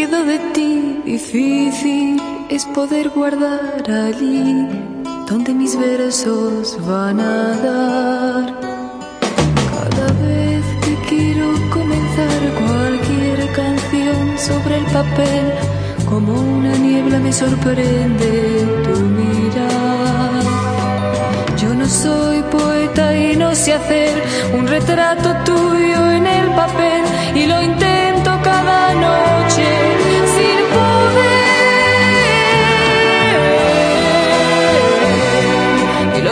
La memoria que quedó de ti difícil es poder guardar allí donde mis versos van a dar. Cada vez que quiero comenzar cualquier canción sobre el papel, como una niebla me sorprende tu mirar. Yo no soy poeta y no sé hacer un retrato tuyo en el papel y lo intento cada noche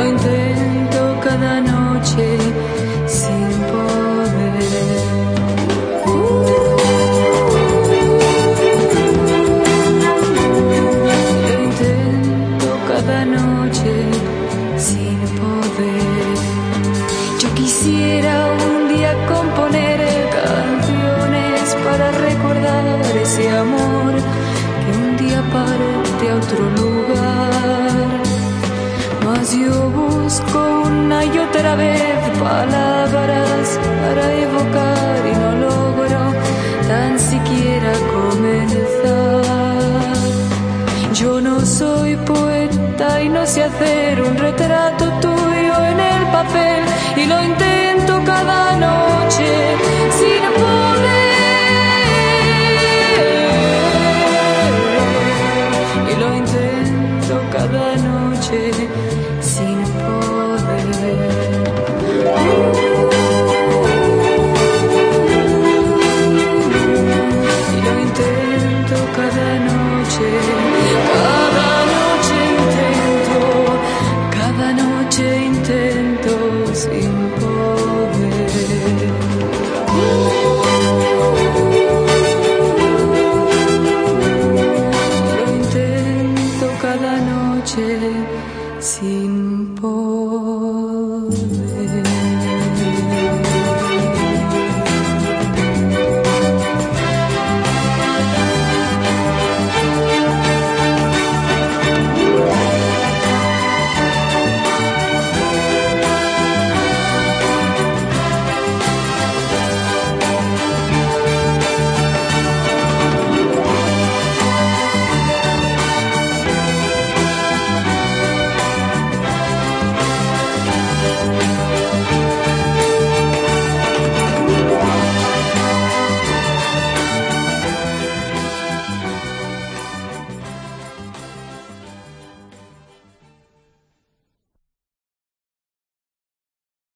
intento cada noche sin poder. Lo intento cada noche sin poder. Yo quisiera un día componer canciones para recordar ese amor que un día parte a otro lugar. Pues yo busco una y otra vez palabras para evocar y no logro tan siquiera comenzar. Yo no soy poeta y no sé hacer un retrato tuyo en el papel y lo intento Lo intento cada noche sin poder.